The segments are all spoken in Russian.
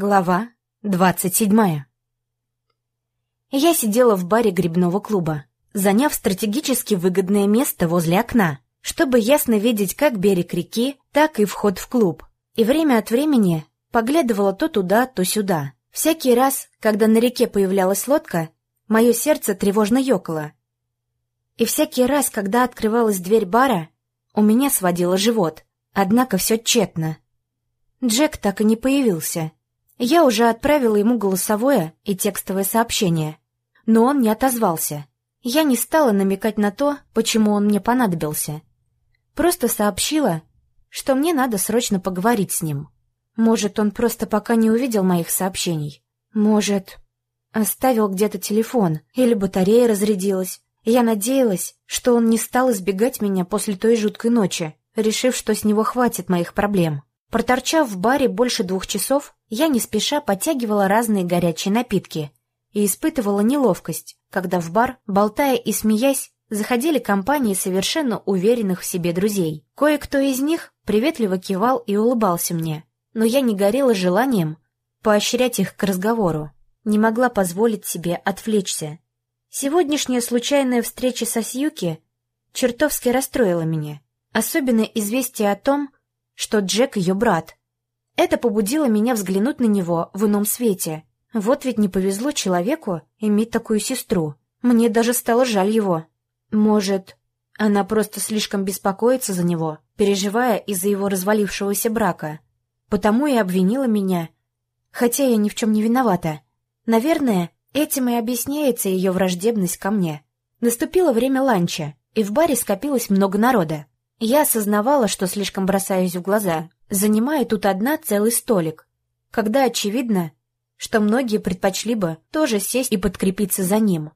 Глава двадцать седьмая Я сидела в баре грибного клуба, заняв стратегически выгодное место возле окна, чтобы ясно видеть как берег реки, так и вход в клуб, и время от времени поглядывала то туда, то сюда. Всякий раз, когда на реке появлялась лодка, мое сердце тревожно ёкало. И всякий раз, когда открывалась дверь бара, у меня сводило живот, однако все тщетно. Джек так и не появился — я уже отправила ему голосовое и текстовое сообщение, но он не отозвался. Я не стала намекать на то, почему он мне понадобился. Просто сообщила, что мне надо срочно поговорить с ним. Может, он просто пока не увидел моих сообщений. Может, оставил где-то телефон или батарея разрядилась. Я надеялась, что он не стал избегать меня после той жуткой ночи, решив, что с него хватит моих проблем. Проторчав в баре больше двух часов, я не спеша подтягивала разные горячие напитки и испытывала неловкость, когда в бар, болтая и смеясь, заходили компании совершенно уверенных в себе друзей. Кое-кто из них приветливо кивал и улыбался мне, но я не горела желанием поощрять их к разговору, не могла позволить себе отвлечься. Сегодняшняя случайная встреча со Сьюки чертовски расстроила меня, особенно известие о том, что Джек ее брат. Это побудило меня взглянуть на него в ином свете. Вот ведь не повезло человеку иметь такую сестру. Мне даже стало жаль его. Может, она просто слишком беспокоится за него, переживая из-за его развалившегося брака. Потому и обвинила меня, хотя я ни в чем не виновата. Наверное, этим и объясняется ее враждебность ко мне. Наступило время ланча, и в баре скопилось много народа. Я осознавала, что слишком бросаюсь в глаза, занимая тут одна целый столик, когда очевидно, что многие предпочли бы тоже сесть и подкрепиться за ним.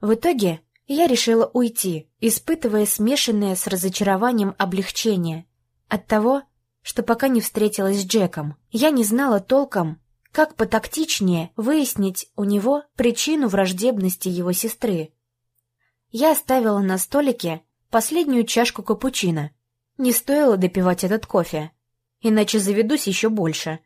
В итоге я решила уйти, испытывая смешанное с разочарованием облегчение от того, что пока не встретилась с Джеком. Я не знала толком, как потактичнее выяснить у него причину враждебности его сестры. Я оставила на столике последнюю чашку капучино. Не стоило допивать этот кофе, иначе заведусь еще больше.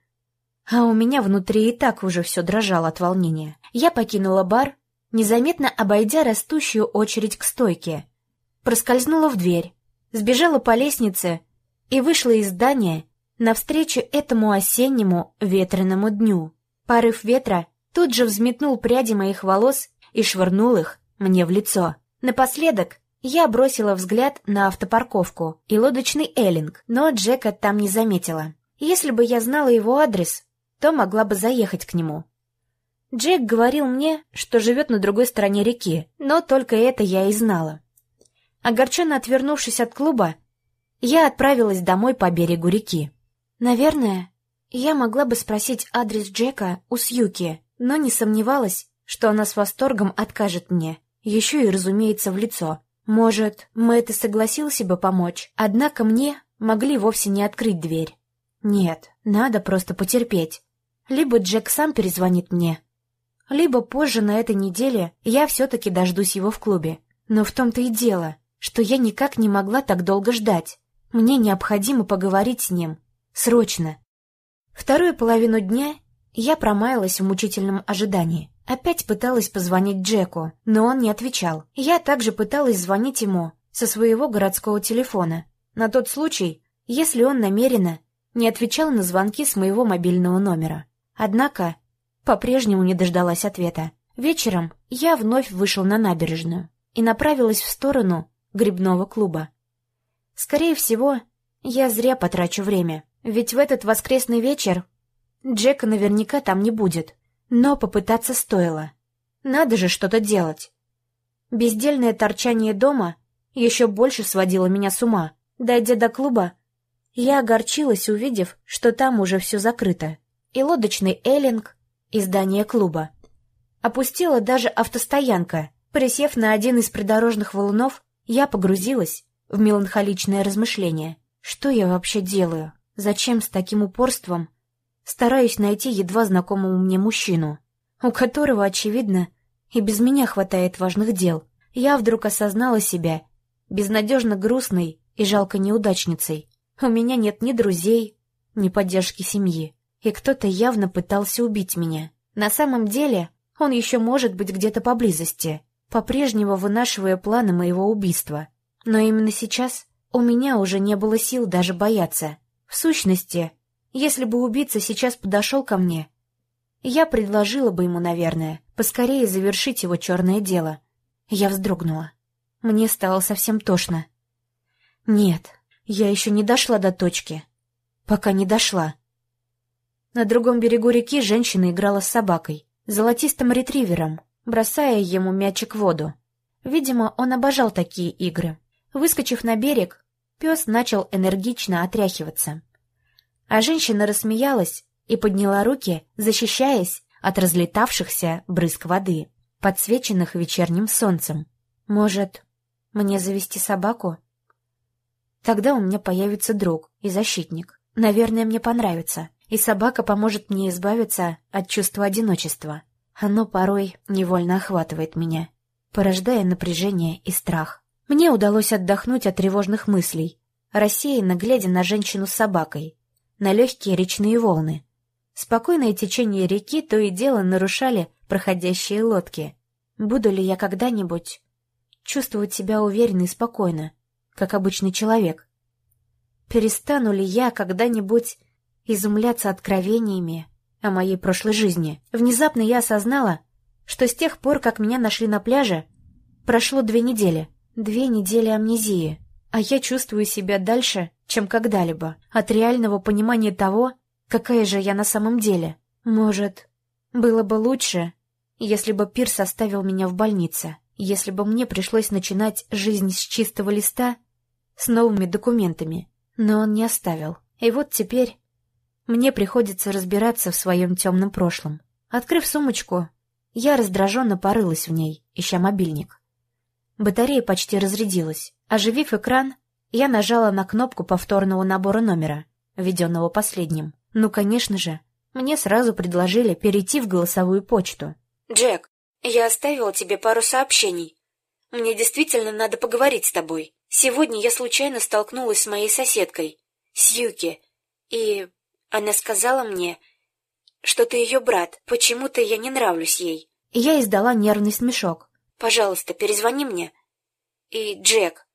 А у меня внутри и так уже все дрожало от волнения. Я покинула бар, незаметно обойдя растущую очередь к стойке. Проскользнула в дверь, сбежала по лестнице и вышла из здания навстречу этому осеннему ветреному дню. Порыв ветра тут же взметнул пряди моих волос и швырнул их мне в лицо. Напоследок я бросила взгляд на автопарковку и лодочный эллинг, но Джека там не заметила. Если бы я знала его адрес, то могла бы заехать к нему. Джек говорил мне, что живет на другой стороне реки, но только это я и знала. Огорченно отвернувшись от клуба, я отправилась домой по берегу реки. Наверное, я могла бы спросить адрес Джека у Сьюки, но не сомневалась, что она с восторгом откажет мне, еще и, разумеется, в лицо. Может, Мэтт и согласился бы помочь, однако мне могли вовсе не открыть дверь. Нет, надо просто потерпеть. Либо Джек сам перезвонит мне, либо позже на этой неделе я все-таки дождусь его в клубе. Но в том-то и дело, что я никак не могла так долго ждать. Мне необходимо поговорить с ним. Срочно. Вторую половину дня я промаялась в мучительном ожидании. Опять пыталась позвонить Джеку, но он не отвечал. Я также пыталась звонить ему со своего городского телефона, на тот случай, если он намеренно не отвечал на звонки с моего мобильного номера. Однако по-прежнему не дождалась ответа. Вечером я вновь вышел на набережную и направилась в сторону грибного клуба. Скорее всего, я зря потрачу время, ведь в этот воскресный вечер Джека наверняка там не будет. Но попытаться стоило. Надо же что-то делать. Бездельное торчание дома еще больше сводило меня с ума. Дойдя до клуба, я огорчилась, увидев, что там уже все закрыто. И лодочный эллинг, и здание клуба. Опустила даже автостоянка. Присев на один из придорожных валунов, я погрузилась в меланхоличное размышление. Что я вообще делаю? Зачем с таким упорством стараюсь найти едва знакомого мне мужчину, у которого, очевидно, и без меня хватает важных дел. Я вдруг осознала себя безнадежно грустной и жалко неудачницей. У меня нет ни друзей, ни поддержки семьи. и кто-то явно пытался убить меня. На самом деле, он еще может быть где-то поблизости, по-прежнему вынашивая планы моего убийства. Но именно сейчас у меня уже не было сил даже бояться. В сущности, если бы убийца сейчас подошел ко мне, я предложила бы ему, наверное, поскорее завершить его черное дело. Я вздрогнула. Мне стало совсем тошно. Нет, я еще не дошла до точки. Пока не дошла. На другом берегу реки женщина играла с собакой, золотистым ретривером, бросая ему мячик в воду. Видимо, он обожал такие игры. Выскочив на берег, пес начал энергично отряхиваться. А женщина рассмеялась и подняла руки, защищаясь от разлетавшихся брызг воды, подсвеченных вечерним солнцем. Может, мне завести собаку? Тогда у меня появится друг и защитник. Наверное, мне понравится, и собака поможет мне избавиться от чувства одиночества. Оно порой невольно охватывает меня, порождая напряжение и страх. Мне удалось отдохнуть от тревожных мыслей, рассеянно глядя на женщину с собакой, на легкие речные волны. Спокойное течение реки то и дело нарушали проходящие лодки. Буду ли я когда-нибудь чувствовать себя уверенно и спокойно, как обычный человек? Перестану ли я когда-нибудь изумляться откровениями о моей прошлой жизни? Внезапно я осознала, что с тех пор, как меня нашли на пляже, прошло две недели. Две недели амнезии, а я чувствую себя дальше, чем когда-либо, от реального понимания того, какая же я на самом деле. Может, было бы лучше, если бы Пирс оставил меня в больнице, если бы мне пришлось начинать жизнь с чистого листа, с новыми документами, но он не оставил. И вот теперь мне приходится разбираться в своем темном прошлом. Открыв сумочку, я раздраженно порылась в ней, ища мобильник. Батарея почти разрядилась. Оживив экран, я нажала на кнопку повторного набора номера, введенного последним. Ну, конечно же, мне сразу предложили перейти в голосовую почту. «Джек, я оставила тебе пару сообщений. Мне действительно надо поговорить с тобой. Сегодня я случайно столкнулась с моей соседкой, Сьюки, и она сказала мне, что ты ее брат, почему-то я не нравлюсь ей». Я издала нервный смешок. Пожалуйста, перезвони мне. И, Джек,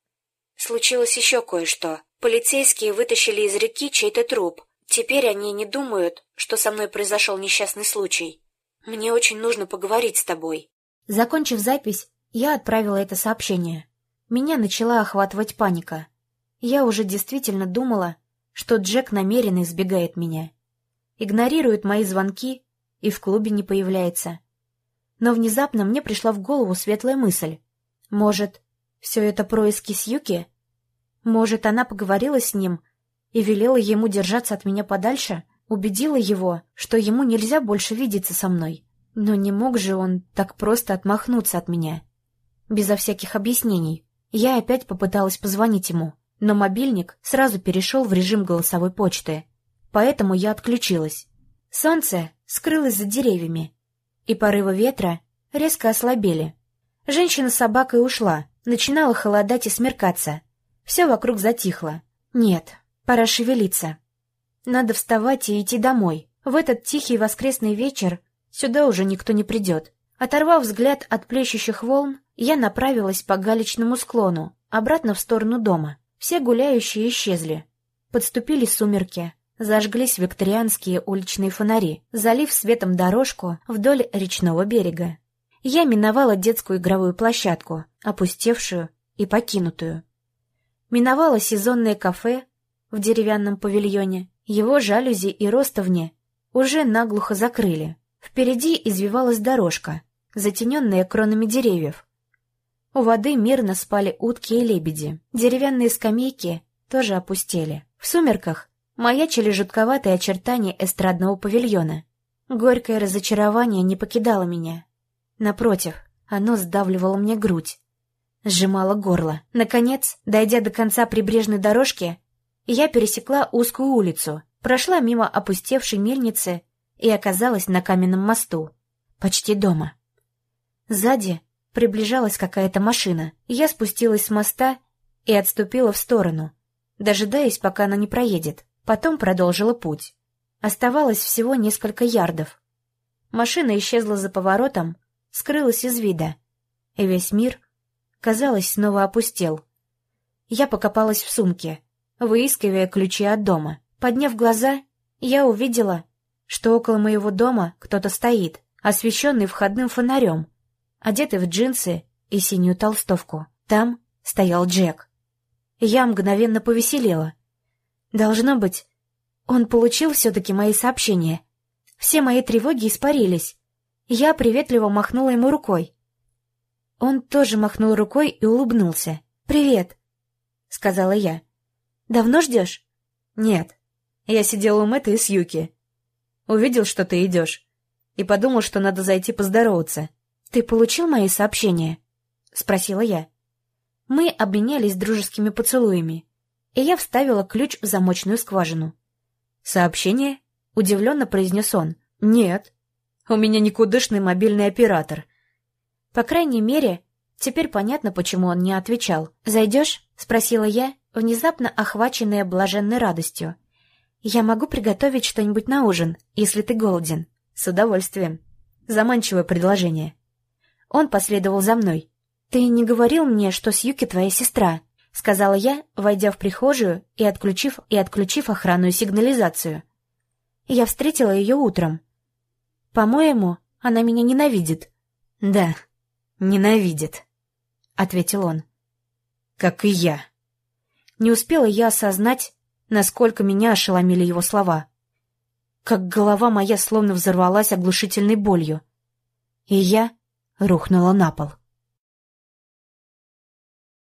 случилось еще кое-что. Полицейские вытащили из реки чей-то труп. Теперь они не думают, что со мной произошел несчастный случай. Мне очень нужно поговорить с тобой. Закончив запись, я отправила это сообщение. Меня начала охватывать паника. Я уже действительно думала, что Джек намеренно избегает меня. Игнорирует мои звонки и в клубе не появляется. Но внезапно мне пришла в голову светлая мысль. Может, все это происки Сьюки? Может, она поговорила с ним и велела ему держаться от меня подальше? Убедила его, что ему нельзя больше видеться со мной. Но не мог же он так просто отмахнуться от меня. Безо всяких объяснений. Я опять попыталась позвонить ему, но мобильник сразу перешел в режим голосовой почты. Поэтому я отключилась. Солнце скрылось за деревьями, и порывы ветра резко ослабели. Женщина с собакой ушла, начинало холодать и смеркаться. Все вокруг затихло. Нет, пора шевелиться. Надо вставать и идти домой. В этот тихий воскресный вечер сюда уже никто не придет. Оторвав взгляд от плещущих волн, я направилась по галечному склону, обратно в сторону дома. Все гуляющие исчезли. Подступили сумерки. Зажглись викторианские уличные фонари, залив светом дорожку вдоль речного берега. Я миновала детскую игровую площадку, опустевшую и покинутую. Миновала сезонное кафе в деревянном павильоне. Его жалюзи и ростовни уже наглухо закрыли. Впереди извивалась дорожка, затененная кронами деревьев. У воды мирно спали утки и лебеди. Деревянные скамейки тоже опустели. В сумерках маячили жутковатые очертания эстрадного павильона. Горькое разочарование не покидало меня. Напротив, оно сдавливало мне грудь, сжимало горло. Наконец, дойдя до конца прибрежной дорожки, я пересекла узкую улицу, прошла мимо опустевшей мельницы и оказалась на каменном мосту. Почти дома. Сзади приближалась какая-то машина. Я спустилась с моста и отступила в сторону, дожидаясь, пока она не проедет. Потом продолжила путь. Оставалось всего несколько ярдов. Машина исчезла за поворотом, скрылась из вида, и весь мир, казалось, снова опустел. Я покопалась в сумке, выискивая ключи от дома. Подняв глаза, я увидела, что около моего дома кто-то стоит, освещенный входным фонарем, одетый в джинсы и синюю толстовку. Там стоял Джек. Я мгновенно повеселела. Должно быть, он получил все-таки мои сообщения. Все мои тревоги испарились. Я приветливо махнула ему рукой. Он тоже махнул рукой и улыбнулся. «Привет», — сказала я. «Давно ждешь?» «Нет. Я сидел у Мэтта и с Юки. Увидел, что ты идешь, и подумал, что надо зайти поздороваться. Ты получил мои сообщения?» — спросила я. Мы обменялись дружескими поцелуями, и я вставила ключ в замочную скважину. «Сообщение?» — удивленно произнес он. «Нет. У меня никудышный мобильный оператор». По крайней мере, теперь понятно, почему он не отвечал. «Зайдешь?» — спросила я, внезапно охваченная блаженной радостью. «Я могу приготовить что-нибудь на ужин, если ты голоден». «С удовольствием. Заманчивое предложение». Он последовал за мной. «Ты не говорил мне, что Сьюки твоя сестра?» — сказала я, войдя в прихожую и отключив и отключив охранную сигнализацию. Я встретила ее утром. По-моему, она меня ненавидит. Да, ненавидит, ответил он. Как и я. Не успела я осознать, насколько меня ошеломили его слова. Как голова моя словно взорвалась оглушительной болью. И я рухнула на пол.